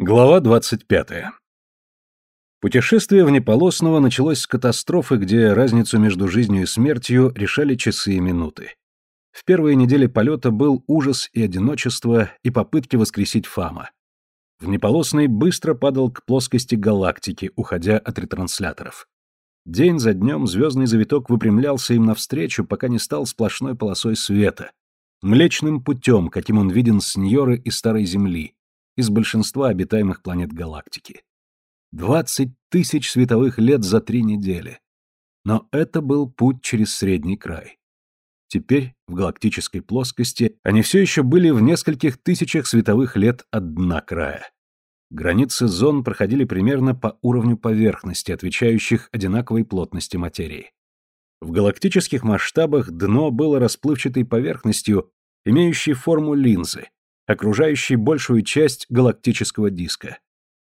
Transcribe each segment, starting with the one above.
Глава 25. Путешествие внеполосного началось с катастрофы, где разницу между жизнью и смертью решали часы и минуты. В первые недели полета был ужас и одиночество, и попытки воскресить Фама. Внеполосный быстро падал к плоскости галактики, уходя от ретрансляторов. День за днем звездный завиток выпрямлялся им навстречу, пока не стал сплошной полосой света, млечным путем, каким он виден с Ньоры и Старой Земли, из большинства обитаемых планет галактики. Двадцать тысяч световых лет за три недели. Но это был путь через средний край. Теперь, в галактической плоскости, они все еще были в нескольких тысячах световых лет от дна края. Границы зон проходили примерно по уровню поверхности, отвечающих одинаковой плотности материи. В галактических масштабах дно было расплывчатой поверхностью, имеющей форму линзы, окружающий большую часть галактического диска.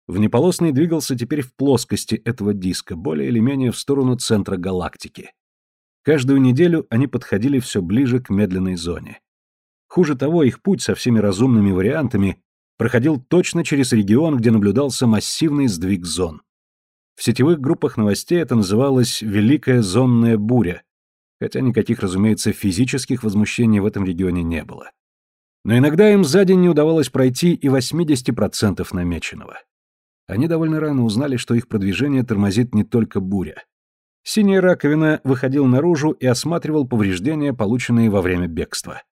Внеполосный двигался теперь в плоскости этого диска, более или менее в сторону центра галактики. Каждую неделю они подходили все ближе к медленной зоне. Хуже того, их путь со всеми разумными вариантами проходил точно через регион, где наблюдался массивный сдвиг зон. В сетевых группах новостей это называлось «Великая зонная буря», хотя никаких, разумеется, физических возмущений в этом регионе не было. Но иногда им за день не удавалось пройти и 80% намеченного. Они довольно рано узнали, что их продвижение тормозит не только буря. Синяя раковина выходил наружу и осматривал повреждения, полученные во время бегства.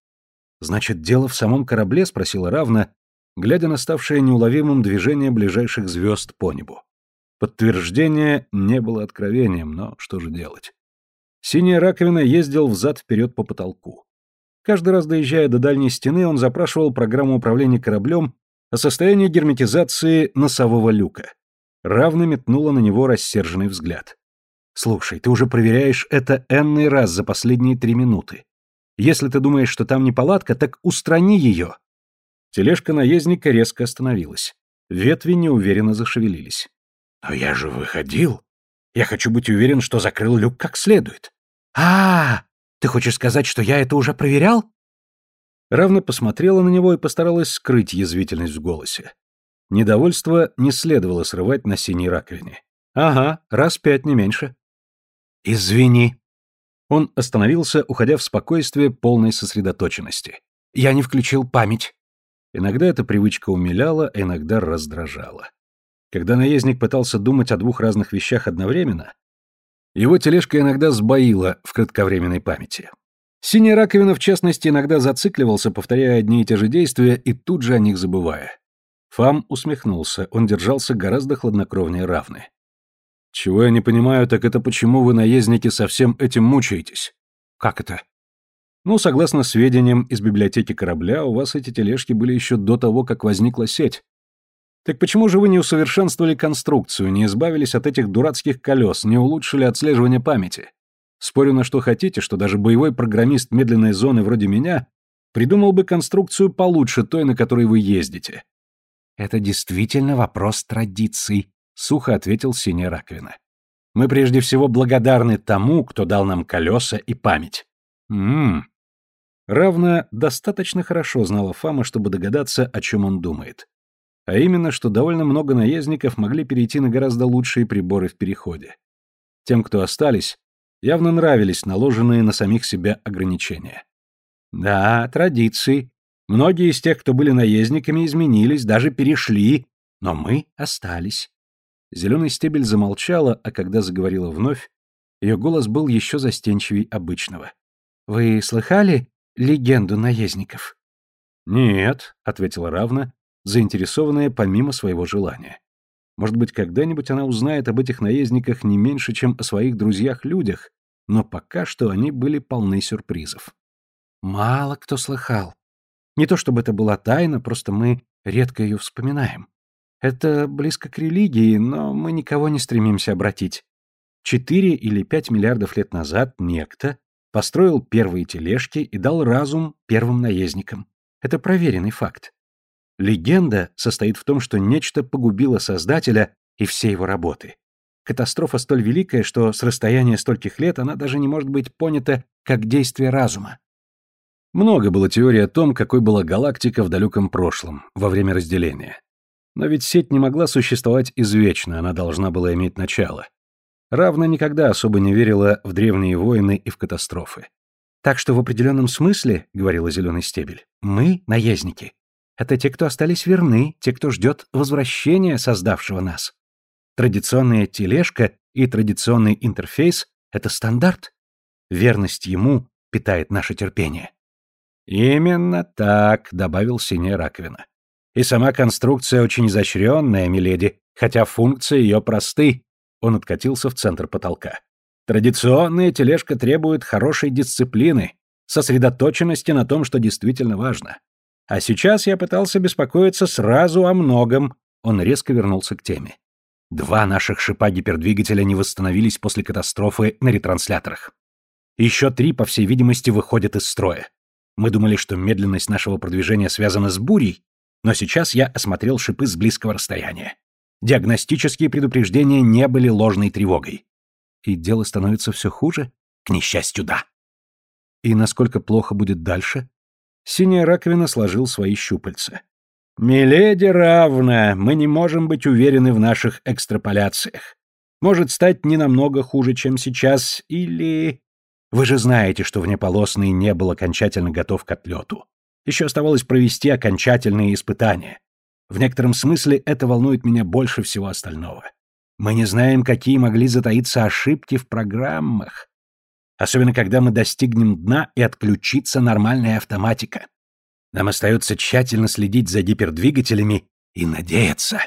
«Значит, дело в самом корабле?» — спросила Равна, глядя на ставшее неуловимым движение ближайших звезд по небу. Подтверждение не было откровением, но что же делать? Синяя раковина ездил взад-вперед по потолку. Каждый раз доезжая до дальней стены, он запрашивал программу управления кораблем о состоянии герметизации носового люка. Равно метнула на него рассерженный взгляд. «Слушай, ты уже проверяешь это энный раз за последние три минуты. Если ты думаешь, что там неполадка, так устрани ее!» Тележка наездника резко остановилась. Ветви неуверенно зашевелились. «Но я же выходил. Я хочу быть уверен, что закрыл люк как следует». «А, -а, -а ты хочешь сказать, что я это уже проверял? Равно посмотрела на него и постаралась скрыть язвительность в голосе. Недовольство не следовало срывать на синей раковине. Ага, раз пять, не меньше. Извини. Он остановился, уходя в спокойствие полной сосредоточенности. Я не включил память. Иногда эта привычка умиляла, а иногда раздражала. Когда наездник пытался думать о двух разных вещах одновременно, его тележка иногда сбоила в кратковременной памяти. Синяя раковина, в частности, иногда зацикливался, повторяя одни и те же действия и тут же о них забывая. Фам усмехнулся, он держался гораздо хладнокровнее равны. «Чего я не понимаю, так это почему вы, наездники, со всем этим мучаетесь?» «Как это?» «Ну, согласно сведениям из библиотеки корабля, у вас эти тележки были еще до того, как возникла сеть. Так почему же вы не усовершенствовали конструкцию, не избавились от этих дурацких колес, не улучшили отслеживание памяти? Спорю на что хотите, что даже боевой программист медленной зоны вроде меня придумал бы конструкцию получше той, на которой вы ездите. Это действительно вопрос традиций, сухо ответил синяя раковина. Мы прежде всего благодарны тому, кто дал нам колеса и память. Мм. Равно достаточно хорошо знала Фама, чтобы догадаться, о чем он думает а именно, что довольно много наездников могли перейти на гораздо лучшие приборы в переходе. Тем, кто остались, явно нравились наложенные на самих себя ограничения. Да, традиции. Многие из тех, кто были наездниками, изменились, даже перешли, но мы остались. Зеленый стебель замолчала, а когда заговорила вновь, ее голос был еще застенчивей обычного. «Вы слыхали легенду наездников?» «Нет», — ответила Равна, заинтересованная помимо своего желания. Может быть, когда-нибудь она узнает об этих наездниках не меньше, чем о своих друзьях-людях, но пока что они были полны сюрпризов. Мало кто слыхал. Не то чтобы это была тайна, просто мы редко ее вспоминаем. Это близко к религии, но мы никого не стремимся обратить. Четыре или пять миллиардов лет назад некто построил первые тележки и дал разум первым наездникам. Это проверенный факт. Легенда состоит в том, что нечто погубило создателя и все его работы. Катастрофа столь великая, что с расстояния стольких лет она даже не может быть понята как действие разума. Много было теорий о том, какой была галактика в далеком прошлом, во время разделения. Но ведь сеть не могла существовать извечно, она должна была иметь начало. Равна никогда особо не верила в древние войны и в катастрофы. «Так что в определенном смысле, — говорила зеленый стебель, — мы — наездники. Это те, кто остались верны, те, кто ждет возвращения создавшего нас. Традиционная тележка и традиционный интерфейс — это стандарт. Верность ему питает наше терпение». «Именно так», — добавил синяя раковина. «И сама конструкция очень изощренная, миледи, хотя функции ее просты». Он откатился в центр потолка. Традиционная тележка требует хорошей дисциплины, сосредоточенности на том, что действительно важно. А сейчас я пытался беспокоиться сразу о многом. Он резко вернулся к теме. Два наших шипа гипердвигателя не восстановились после катастрофы на ретрансляторах. Еще три, по всей видимости, выходят из строя. Мы думали, что медленность нашего продвижения связана с бурей, но сейчас я осмотрел шипы с близкого расстояния. Диагностические предупреждения не были ложной тревогой. И дело становится все хуже? К несчастью, да. И насколько плохо будет дальше? Синяя раковина сложил свои щупальца. «Миледи равна, мы не можем быть уверены в наших экстраполяциях. Может стать не намного хуже, чем сейчас, или... Вы же знаете, что внеполосный не был окончательно готов к отлету. Еще оставалось провести окончательные испытания. В некотором смысле это волнует меня больше всего остального. Мы не знаем, какие могли затаиться ошибки в программах. Особенно, когда мы достигнем дна и отключится нормальная автоматика. Нам остается тщательно следить за гипердвигателями и надеяться.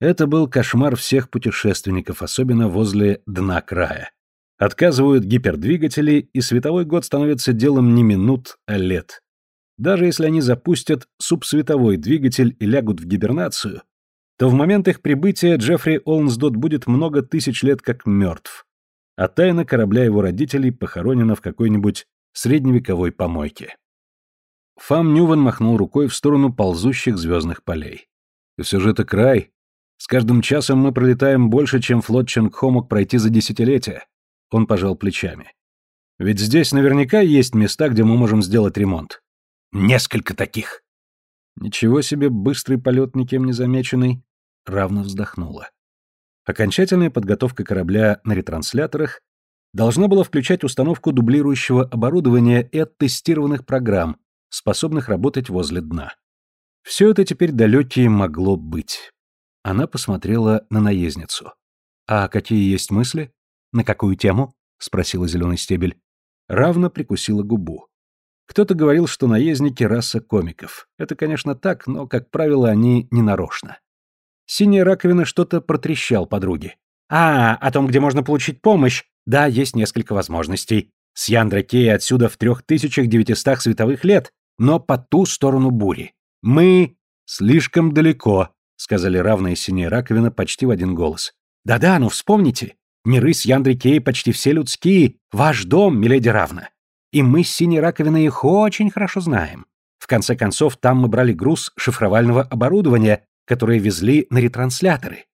Это был кошмар всех путешественников, особенно возле дна края. Отказывают гипердвигатели, и световой год становится делом не минут, а лет. Даже если они запустят субсветовой двигатель и лягут в гибернацию, то в момент их прибытия Джеффри Олнсдот будет много тысяч лет как мертв, а тайна корабля его родителей похоронена в какой-нибудь средневековой помойке. Фам Нюван махнул рукой в сторону ползущих звездных полей. И все же это край. С каждым часом мы пролетаем больше, чем флот Ченгхо мог пройти за десятилетия. Он пожал плечами. Ведь здесь наверняка есть места, где мы можем сделать ремонт. Несколько таких. Ничего себе быстрый полет никем не замеченный. Равно вздохнула. Окончательная подготовка корабля на ретрансляторах должна была включать установку дублирующего оборудования и оттестированных программ, способных работать возле дна. Все это теперь далекие могло быть. Она посмотрела на наездницу. «А какие есть мысли? На какую тему?» — спросила зеленый стебель. Равно прикусила губу. Кто-то говорил, что наездники — раса комиков. Это, конечно, так, но, как правило, они ненарочно. Синяя раковина что-то протрещал подруге. «А, о том, где можно получить помощь. Да, есть несколько возможностей. С Яндракея отсюда в 3900 световых лет, но по ту сторону бури. Мы слишком далеко», — сказали равные синяя раковина почти в один голос. «Да-да, ну вспомните. Миры с Яндракея почти все людские. Ваш дом, миледи равна. И мы с синей раковиной их очень хорошо знаем. В конце концов, там мы брали груз шифровального оборудования, которое везли на ретрансляторы.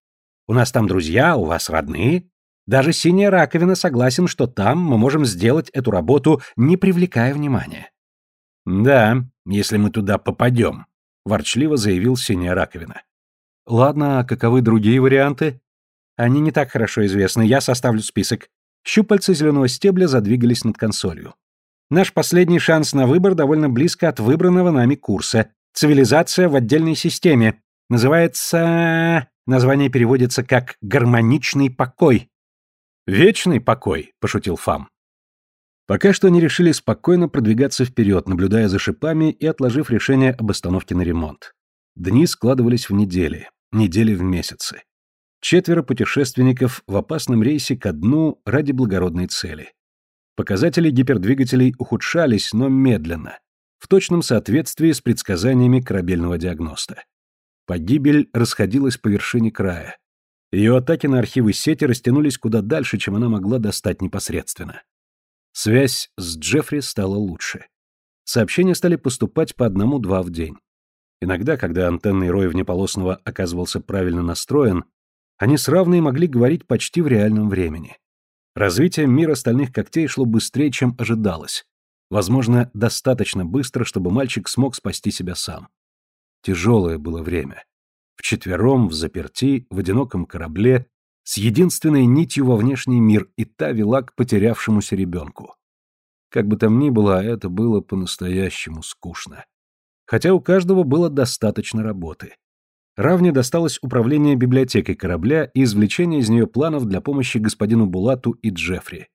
У нас там друзья, у вас родные. Даже синяя раковина согласен, что там мы можем сделать эту работу, не привлекая внимания. Да, если мы туда попадем, ворчливо заявил синяя раковина. Ладно, а каковы другие варианты? Они не так хорошо известны, я составлю список. Щупальца зеленого стебля задвигались над консолью. Наш последний шанс на выбор довольно близко от выбранного нами курса. Цивилизация в отдельной системе. Называется... Название переводится как «гармоничный покой». «Вечный покой», — пошутил Фам. Пока что они решили спокойно продвигаться вперед, наблюдая за шипами и отложив решение об остановке на ремонт. Дни складывались в недели, недели в месяцы. Четверо путешественников в опасном рейсе ко дну ради благородной цели. Показатели гипердвигателей ухудшались, но медленно, в точном соответствии с предсказаниями корабельного диагноста. Погибель расходилась по вершине края. Ее атаки на архивы сети растянулись куда дальше, чем она могла достать непосредственно. Связь с Джеффри стала лучше. Сообщения стали поступать по одному-два в день. Иногда, когда антенный рой внеполосного оказывался правильно настроен, они с равной могли говорить почти в реальном времени. Развитие мира стальных когтей шло быстрее, чем ожидалось. Возможно, достаточно быстро, чтобы мальчик смог спасти себя сам. Тяжелое было время. Вчетвером, в заперти, в одиноком корабле, с единственной нитью во внешний мир, и та вела к потерявшемуся ребенку. Как бы там ни было, это было по-настоящему скучно. Хотя у каждого было достаточно работы. Равне досталось управление библиотекой корабля и извлечение из нее планов для помощи господину Булату и Джеффри.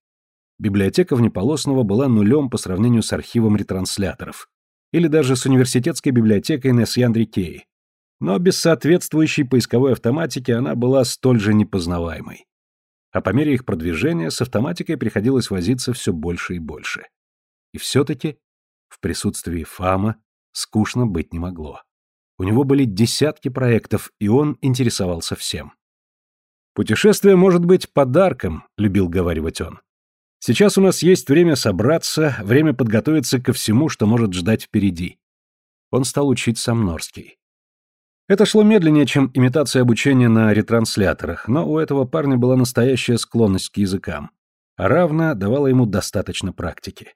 Библиотека Внеполосного была нулем по сравнению с архивом ретрансляторов. Или даже с университетской библиотекой на Сьяндрикее. Но без соответствующей поисковой автоматики она была столь же непознаваемой. А по мере их продвижения с автоматикой приходилось возиться все больше и больше. И все-таки в присутствии Фама скучно быть не могло. У него были десятки проектов, и он интересовался всем. «Путешествие может быть подарком», — любил говаривать он. «Сейчас у нас есть время собраться, время подготовиться ко всему, что может ждать впереди». Он стал учить самнорский. Это шло медленнее, чем имитация обучения на ретрансляторах, но у этого парня была настоящая склонность к языкам, а равно давала ему достаточно практики.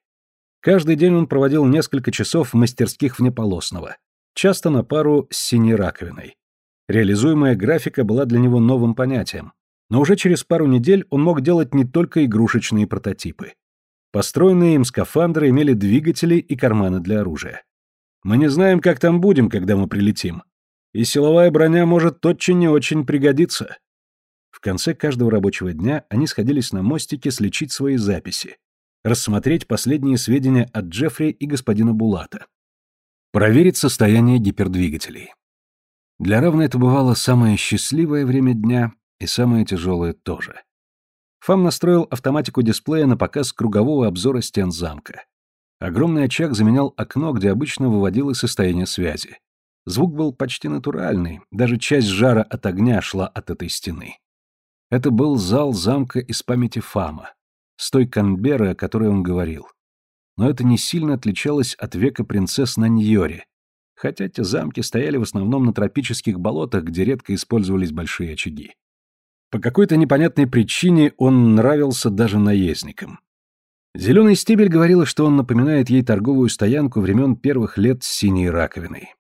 Каждый день он проводил несколько часов в мастерских внеполосного, часто на пару с синей раковиной. Реализуемая графика была для него новым понятием, но уже через пару недель он мог делать не только игрушечные прототипы. Построенные им скафандры имели двигатели и карманы для оружия. Мы не знаем, как там будем, когда мы прилетим. И силовая броня может очень и очень пригодиться. В конце каждого рабочего дня они сходились на мостике слечить свои записи, рассмотреть последние сведения от Джеффри и господина Булата. Проверить состояние гипердвигателей. Для Равна это бывало самое счастливое время дня и самое тяжелое тоже. Фам настроил автоматику дисплея на показ кругового обзора стен замка. Огромный очаг заменял окно, где обычно выводилось состояние связи. Звук был почти натуральный, даже часть жара от огня шла от этой стены. Это был зал замка из памяти Фама, с той Канберы, о которой он говорил но это не сильно отличалось от века принцесс на Ньоре, хотя те замки стояли в основном на тропических болотах, где редко использовались большие очаги. По какой-то непонятной причине он нравился даже наездникам. Зеленый стебель говорила, что он напоминает ей торговую стоянку времен первых лет с синей раковиной.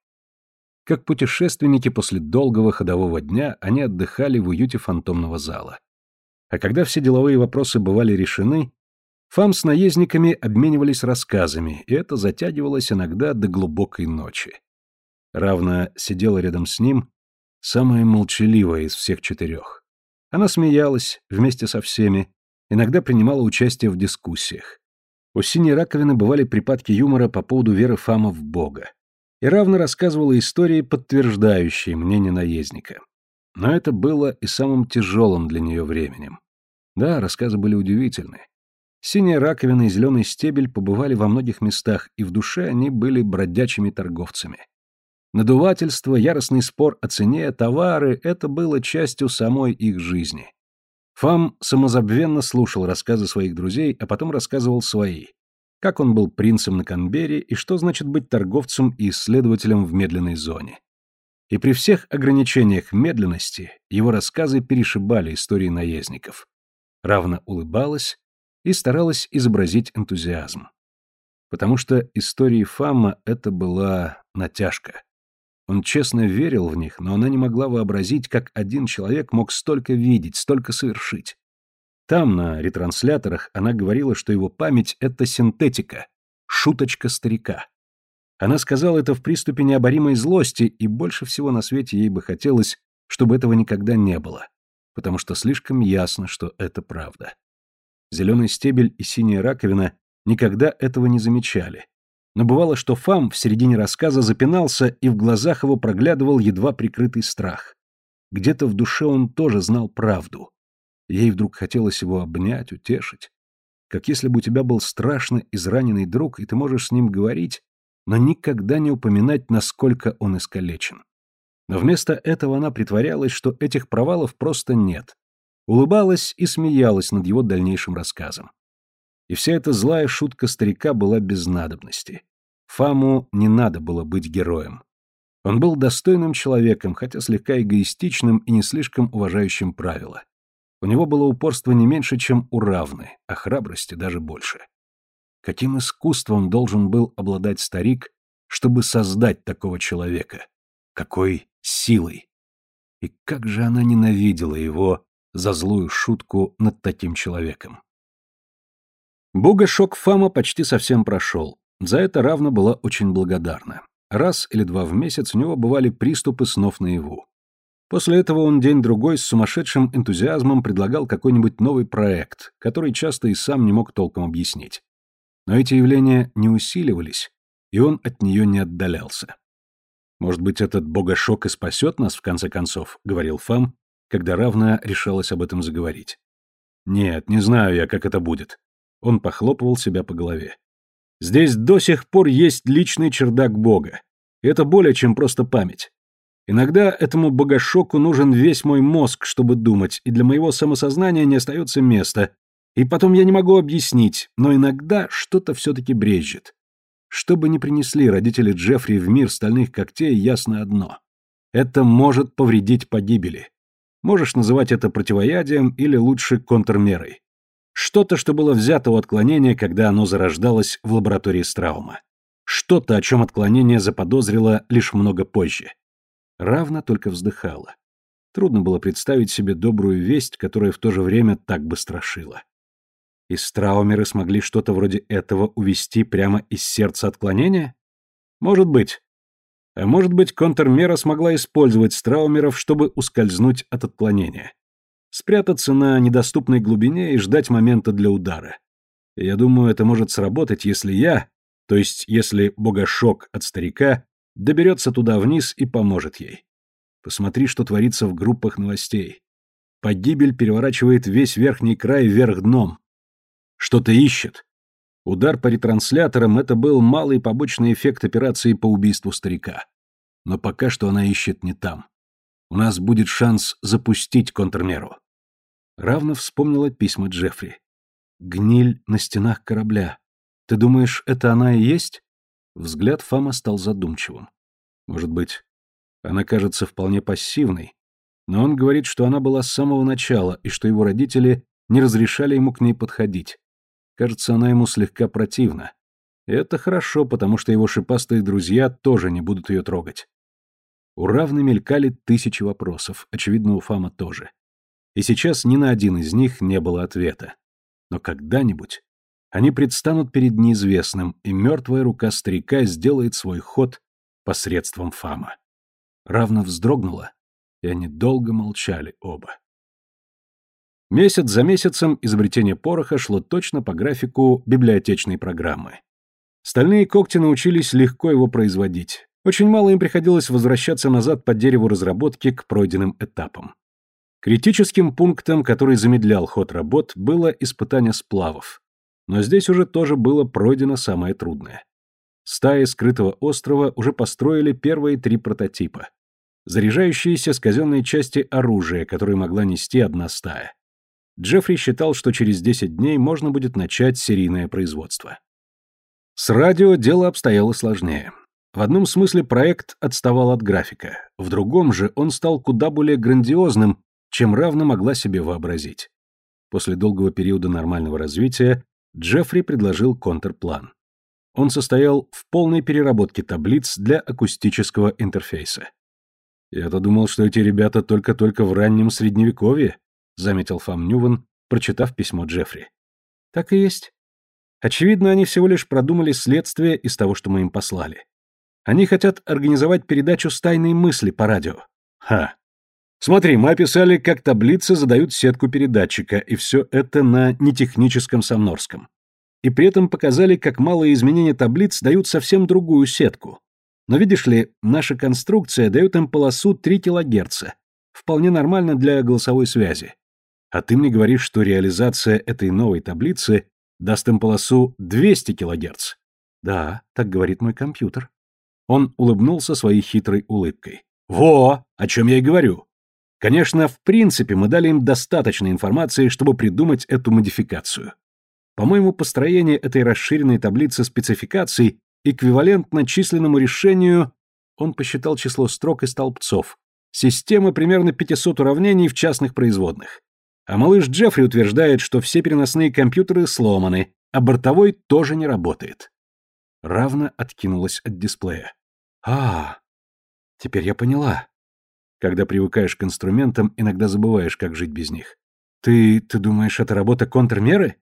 Как путешественники после долгого ходового дня, они отдыхали в уюте фантомного зала. А когда все деловые вопросы бывали решены, Фам с наездниками обменивались рассказами, и это затягивалось иногда до глубокой ночи. Равна сидела рядом с ним, самая молчаливая из всех четырех. Она смеялась вместе со всеми, иногда принимала участие в дискуссиях. У синей раковины бывали припадки юмора по поводу веры Фама в Бога. И равно рассказывала истории, подтверждающие мнение наездника. Но это было и самым тяжелым для нее временем. Да, рассказы были удивительны. Синяя раковина и зеленый стебель побывали во многих местах, и в душе они были бродячими торговцами. Надувательство, яростный спор о цене, товары — это было частью самой их жизни. Фам самозабвенно слушал рассказы своих друзей, а потом рассказывал свои. Как он был принцем на Канбере и что значит быть торговцем и исследователем в медленной зоне. И при всех ограничениях медленности его рассказы перешибали истории наездников. Равно улыбалась, и старалась изобразить энтузиазм. Потому что истории Фама это была натяжка. Он честно верил в них, но она не могла вообразить, как один человек мог столько видеть, столько совершить. Там, на ретрансляторах, она говорила, что его память — это синтетика, шуточка старика. Она сказала это в приступе необоримой злости, и больше всего на свете ей бы хотелось, чтобы этого никогда не было, потому что слишком ясно, что это правда. Зеленый стебель и синяя раковина никогда этого не замечали. Но бывало, что Фам в середине рассказа запинался, и в глазах его проглядывал едва прикрытый страх. Где-то в душе он тоже знал правду. Ей вдруг хотелось его обнять, утешить. Как если бы у тебя был страшно израненный друг, и ты можешь с ним говорить, но никогда не упоминать, насколько он искалечен. Но вместо этого она притворялась, что этих провалов просто нет, улыбалась и смеялась над его дальнейшим рассказом. И вся эта злая шутка старика была без надобности. Фаму не надо было быть героем. Он был достойным человеком, хотя слегка эгоистичным и не слишком уважающим правила. У него было упорство не меньше, чем у равны, а храбрости даже больше. Каким искусством должен был обладать старик, чтобы создать такого человека? Какой силой? И как же она ненавидела его за злую шутку над таким человеком. Бога-шок Фама почти совсем прошел. За это равно была очень благодарна. Раз или два в месяц у него бывали приступы снов наяву. После этого он день-другой с сумасшедшим энтузиазмом предлагал какой-нибудь новый проект, который часто и сам не мог толком объяснить. Но эти явления не усиливались, и он от нее не отдалялся. «Может быть, этот богошок и спасет нас, в конце концов», — говорил Фам, когда равная решалась об этом заговорить. «Нет, не знаю я, как это будет». Он похлопывал себя по голове. «Здесь до сих пор есть личный чердак Бога. Это более чем просто память. Иногда этому богошоку нужен весь мой мозг, чтобы думать, и для моего самосознания не остается места. И потом я не могу объяснить, но иногда что-то все-таки брежет. Что бы ни принесли родители Джеффри в мир стальных когтей, ясно одно. Это может повредить погибели. Можешь называть это противоядием или лучше контрмерой. Что-то, что было взято у отклонения, когда оно зарождалось в лаборатории Страума. Что-то, о чем отклонение заподозрило лишь много позже. Равно только вздыхала. Трудно было представить себе добрую весть, которая в то же время так бы страшила. И страумеры смогли что-то вроде этого увести прямо из сердца отклонения? Может быть. А может быть, контрмера смогла использовать страумеров, чтобы ускользнуть от отклонения. Спрятаться на недоступной глубине и ждать момента для удара. Я думаю, это может сработать, если я, то есть если богошок от старика, доберется туда вниз и поможет ей. Посмотри, что творится в группах новостей. Погибель переворачивает весь верхний край вверх дном. Что-то ищет. Удар по ретрансляторам — это был малый побочный эффект операции по убийству старика. Но пока что она ищет не там. У нас будет шанс запустить контрмеру. Равно вспомнила письма Джеффри. «Гниль на стенах корабля. Ты думаешь, это она и есть?» Взгляд Фама стал задумчивым. Может быть, она кажется вполне пассивной, но он говорит, что она была с самого начала и что его родители не разрешали ему к ней подходить. Кажется, она ему слегка противна. И это хорошо, потому что его шипастые друзья тоже не будут ее трогать. У Равны мелькали тысячи вопросов, очевидно, у Фама тоже. И сейчас ни на один из них не было ответа. Но когда-нибудь они предстанут перед неизвестным, и мертвая рука старика сделает свой ход посредством Фама. Равно вздрогнула, и они долго молчали оба. Месяц за месяцем изобретение пороха шло точно по графику библиотечной программы. Стальные когти научились легко его производить. Очень мало им приходилось возвращаться назад по дереву разработки к пройденным этапам. Критическим пунктом, который замедлял ход работ, было испытание сплавов. Но здесь уже тоже было пройдено самое трудное. Стаи скрытого острова уже построили первые три прототипа. Заряжающиеся с казенной части оружия, которое могла нести одна стая. Джеффри считал, что через 10 дней можно будет начать серийное производство. С радио дело обстояло сложнее. В одном смысле проект отставал от графика, в другом же он стал куда более грандиозным, чем равно могла себе вообразить. После долгого периода нормального развития Джеффри предложил контрплан. Он состоял в полной переработке таблиц для акустического интерфейса. «Я-то думал, что эти ребята только-только в раннем средневековье», заметил Фам Нюван, прочитав письмо Джеффри. Так и есть. Очевидно, они всего лишь продумали следствие из того, что мы им послали. Они хотят организовать передачу с тайной мысли по радио. Ха. Смотри, мы описали, как таблицы задают сетку передатчика, и все это на нетехническом самнорском. И при этом показали, как малые изменения таблиц дают совсем другую сетку. Но видишь ли, наша конструкция дает им полосу 3 кГц. Вполне нормально для голосовой связи. А ты мне говоришь, что реализация этой новой таблицы даст им полосу 200 кГц. Да, так говорит мой компьютер. Он улыбнулся своей хитрой улыбкой. Во, о чем я и говорю. Конечно, в принципе, мы дали им достаточно информации, чтобы придумать эту модификацию. По-моему, построение этой расширенной таблицы спецификаций эквивалентно численному решению, он посчитал число строк и столбцов, системы примерно 500 уравнений в частных производных. А малыш Джеффри утверждает, что все переносные компьютеры сломаны, а бортовой тоже не работает. Равно откинулась от дисплея. А, теперь я поняла. Когда привыкаешь к инструментам, иногда забываешь, как жить без них. Ты... ты думаешь, это работа контрмеры?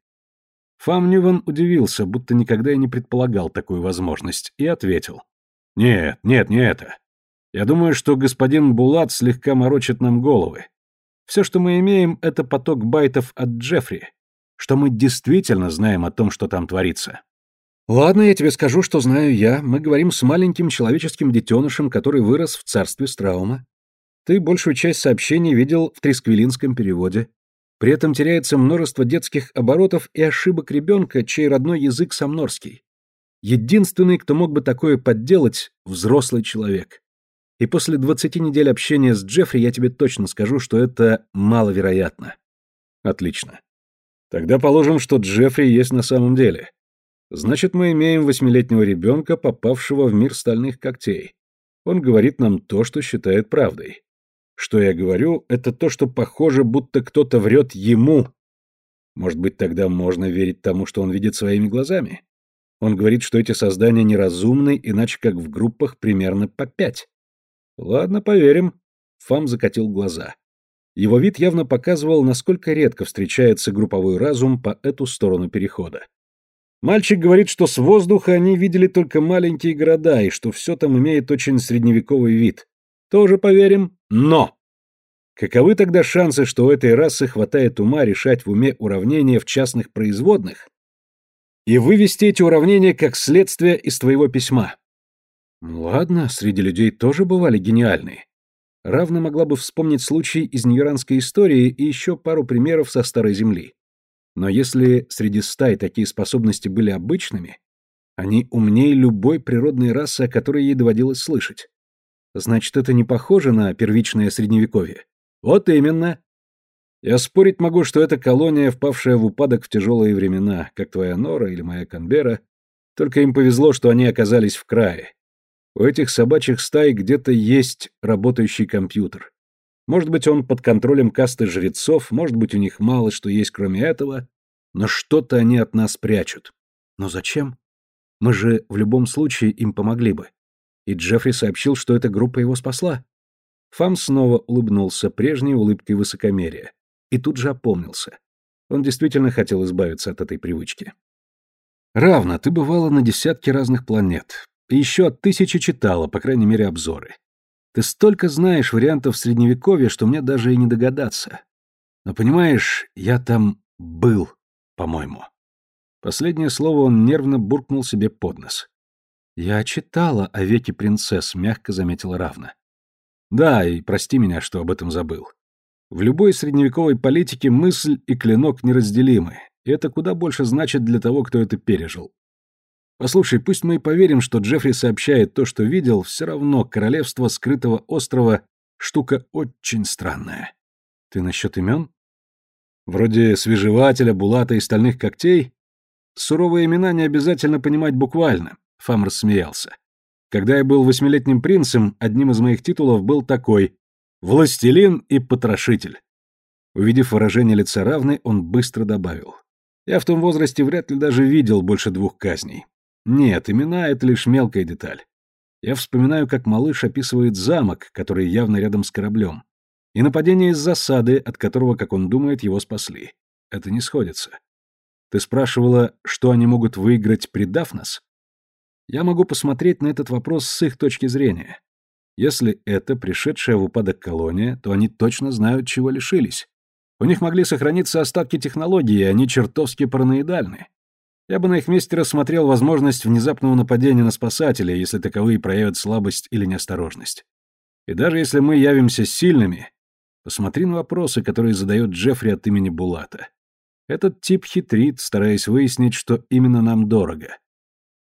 Фам Ньюван удивился, будто никогда и не предполагал такую возможность, и ответил. Нет, нет, не это. Я думаю, что господин Булат слегка морочит нам головы. Все, что мы имеем, это поток байтов от Джеффри, что мы действительно знаем о том, что там творится. Ладно, я тебе скажу, что знаю я. Мы говорим с маленьким человеческим детенышем, который вырос в царстве Страума. Ты большую часть сообщений видел в трисквилинском переводе. При этом теряется множество детских оборотов и ошибок ребенка, чей родной язык самнорский. Единственный, кто мог бы такое подделать, взрослый человек. И после 20 недель общения с Джеффри я тебе точно скажу, что это маловероятно. Отлично. Тогда положим, что Джеффри есть на самом деле. Значит, мы имеем восьмилетнего ребенка, попавшего в мир стальных когтей. Он говорит нам то, что считает правдой. Что я говорю, это то, что похоже, будто кто-то врет ему. Может быть, тогда можно верить тому, что он видит своими глазами? Он говорит, что эти создания неразумны, иначе как в группах примерно по пять. Ладно, поверим. Фам закатил глаза. Его вид явно показывал, насколько редко встречается групповой разум по эту сторону перехода. Мальчик говорит, что с воздуха они видели только маленькие города и что все там имеет очень средневековый вид. Тоже поверим, но... Каковы тогда шансы, что у этой расы хватает ума решать в уме уравнения в частных производных и вывести эти уравнения как следствие из твоего письма? Ладно, среди людей тоже бывали гениальные. Равно могла бы вспомнить случай из ньюранской истории и еще пару примеров со Старой Земли. Но если среди стай такие способности были обычными, они умнее любой природной расы, о которой ей доводилось слышать. Значит, это не похоже на первичное средневековье. Вот именно. Я спорить могу, что это колония, впавшая в упадок в тяжелые времена, как твоя Нора или моя Канбера. Только им повезло, что они оказались в крае. У этих собачьих стай где-то есть работающий компьютер. Может быть, он под контролем касты жрецов, может быть, у них мало что есть кроме этого, но что-то они от нас прячут. Но зачем? Мы же в любом случае им помогли бы. И Джеффри сообщил, что эта группа его спасла. Фам снова улыбнулся прежней улыбкой высокомерия. И тут же опомнился. Он действительно хотел избавиться от этой привычки. «Равно, ты бывала на десятке разных планет. И еще от тысячи читала, по крайней мере, обзоры. Ты столько знаешь вариантов средневековья, что мне даже и не догадаться. Но понимаешь, я там был, по-моему». Последнее слово он нервно буркнул себе под нос. «Я читала о веке принцесс», — мягко заметила Равна. «Да, и прости меня, что об этом забыл. В любой средневековой политике мысль и клинок неразделимы, и это куда больше значит для того, кто это пережил. Послушай, пусть мы и поверим, что Джеффри сообщает то, что видел, все равно королевство скрытого острова — штука очень странная. Ты насчет имен? Вроде свежевателя, булата и стальных когтей? Суровые имена не обязательно понимать буквально. Фам рассмеялся. Когда я был восьмилетним принцем, одним из моих титулов был такой «Властелин и потрошитель». Увидев выражение лица равны, он быстро добавил. Я в том возрасте вряд ли даже видел больше двух казней. Нет, имена — это лишь мелкая деталь. Я вспоминаю, как малыш описывает замок, который явно рядом с кораблем, и нападение из засады, от которого, как он думает, его спасли. Это не сходится. Ты спрашивала, что они могут выиграть, предав нас? Я могу посмотреть на этот вопрос с их точки зрения. Если это пришедшая в упадок колония, то они точно знают, чего лишились. У них могли сохраниться остатки технологии, и они чертовски параноидальны. Я бы на их месте рассмотрел возможность внезапного нападения на спасателя, если таковые проявят слабость или неосторожность. И даже если мы явимся сильными, посмотри на вопросы, которые задает Джеффри от имени Булата. Этот тип хитрит, стараясь выяснить, что именно нам дорого.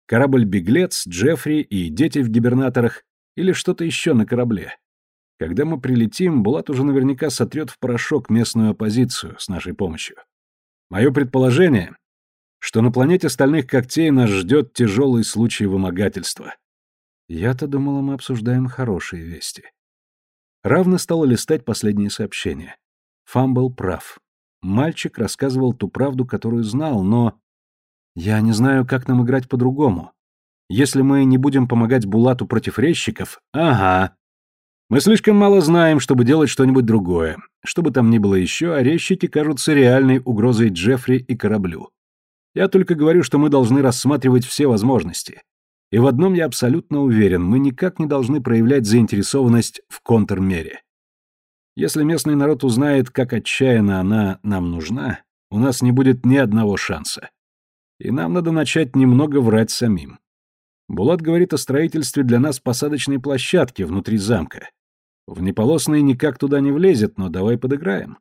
Корабль-беглец, Джеффри и дети в гибернаторах или что-то еще на корабле. Когда мы прилетим, Булат уже наверняка сотрет в порошок местную оппозицию с нашей помощью. Мое предположение, что на планете стальных когтей нас ждет тяжелый случай вымогательства. Я-то думала, мы обсуждаем хорошие вести. Равно стала листать последние сообщения. Фам был прав. Мальчик рассказывал ту правду, которую знал, но я не знаю, как нам играть по-другому. Если мы не будем помогать Булату против резчиков... Ага. Мы слишком мало знаем, чтобы делать что-нибудь другое. Что бы там ни было еще, орещики кажутся реальной угрозой Джеффри и кораблю. Я только говорю, что мы должны рассматривать все возможности. И в одном я абсолютно уверен, мы никак не должны проявлять заинтересованность в контрмере. Если местный народ узнает, как отчаянно она нам нужна, у нас не будет ни одного шанса. И нам надо начать немного врать самим. Булат говорит о строительстве для нас посадочной площадки внутри замка. Внеполосный никак туда не влезет, но давай подыграем.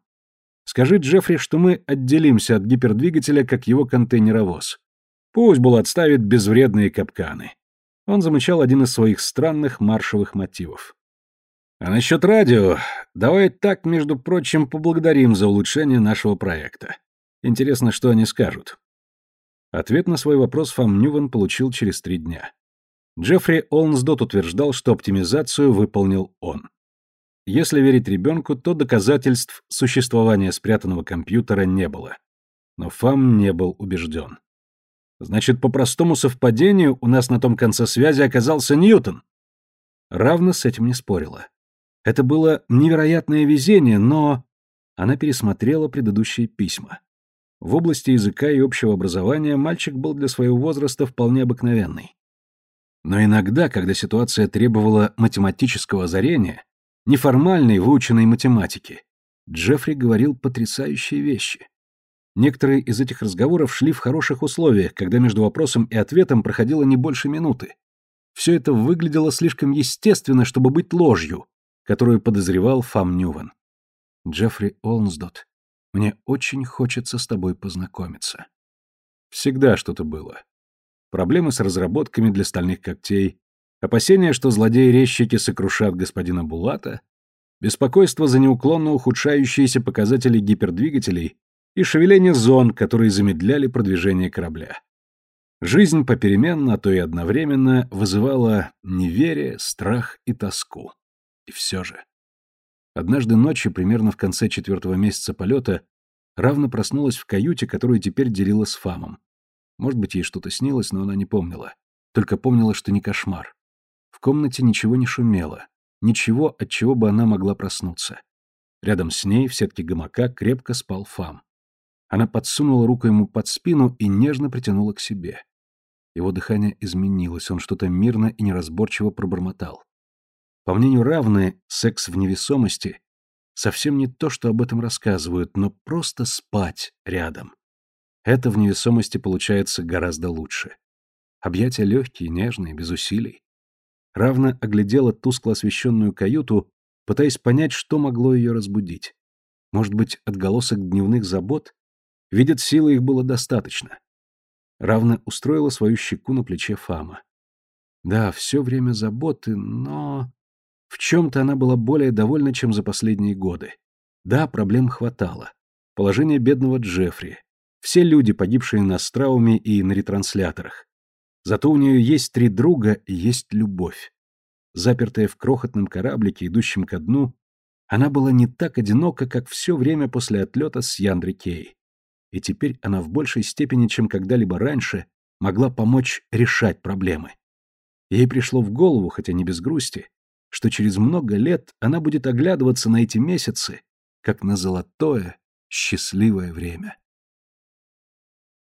Скажи Джеффри, что мы отделимся от гипердвигателя, как его контейнеровоз. Пусть Булат ставит безвредные капканы. Он замычал один из своих странных маршевых мотивов. А насчет радио, давай так, между прочим, поблагодарим за улучшение нашего проекта. Интересно, что они скажут. Ответ на свой вопрос Фам Ньюван получил через три дня. Джеффри Олнсдот утверждал, что оптимизацию выполнил он. Если верить ребенку, то доказательств существования спрятанного компьютера не было. Но Фам не был убежден. Значит, по простому совпадению у нас на том конце связи оказался Ньютон. Равно с этим не спорила. Это было невероятное везение, но... Она пересмотрела предыдущие письма. В области языка и общего образования мальчик был для своего возраста вполне обыкновенный. Но иногда, когда ситуация требовала математического озарения, неформальной выученной математики, Джеффри говорил потрясающие вещи. Некоторые из этих разговоров шли в хороших условиях, когда между вопросом и ответом проходило не больше минуты. Все это выглядело слишком естественно, чтобы быть ложью, которую подозревал Фам Ньюван. «Джеффри Олнсдот, мне очень хочется с тобой познакомиться». Всегда что-то было. Проблемы с разработками для стальных когтей, опасения, что злодеи-резчики сокрушат господина Булата, беспокойство за неуклонно ухудшающиеся показатели гипердвигателей и шевеление зон, которые замедляли продвижение корабля. Жизнь попеременно, а то и одновременно вызывала неверие, страх и тоску. И все же. Однажды ночью, примерно в конце четвертого месяца полета, Равна проснулась в каюте, которую теперь делила с Фамом. Может быть, ей что-то снилось, но она не помнила. Только помнила, что не кошмар. В комнате ничего не шумело. Ничего, от чего бы она могла проснуться. Рядом с ней, в сетке гамака, крепко спал Фам. Она подсунула руку ему под спину и нежно притянула к себе. Его дыхание изменилось, он что-то мирно и неразборчиво пробормотал. По мнению Равны, секс в невесомости совсем не то, что об этом рассказывают, но просто спать рядом. Это в невесомости получается гораздо лучше. Объятия легкие, нежные, без усилий. Равна оглядела тускло освещенную каюту, пытаясь понять, что могло ее разбудить. Может быть, отголосок дневных забот? Видят, силы их было достаточно. Равна устроила свою щеку на плече Фама. Да, все время заботы, но... В чем-то она была более довольна, чем за последние годы. Да, проблем хватало. Положение бедного Джеффри. Все люди, погибшие на Страуме и на ретрансляторах. Зато у нее есть три друга и есть любовь. Запертая в крохотном кораблике, идущем ко дну, она была не так одинока, как все время после отлета с Яндри Кей. И теперь она в большей степени, чем когда-либо раньше, могла помочь решать проблемы. Ей пришло в голову, хотя не без грусти, что через много лет она будет оглядываться на эти месяцы, как на золотое, счастливое время.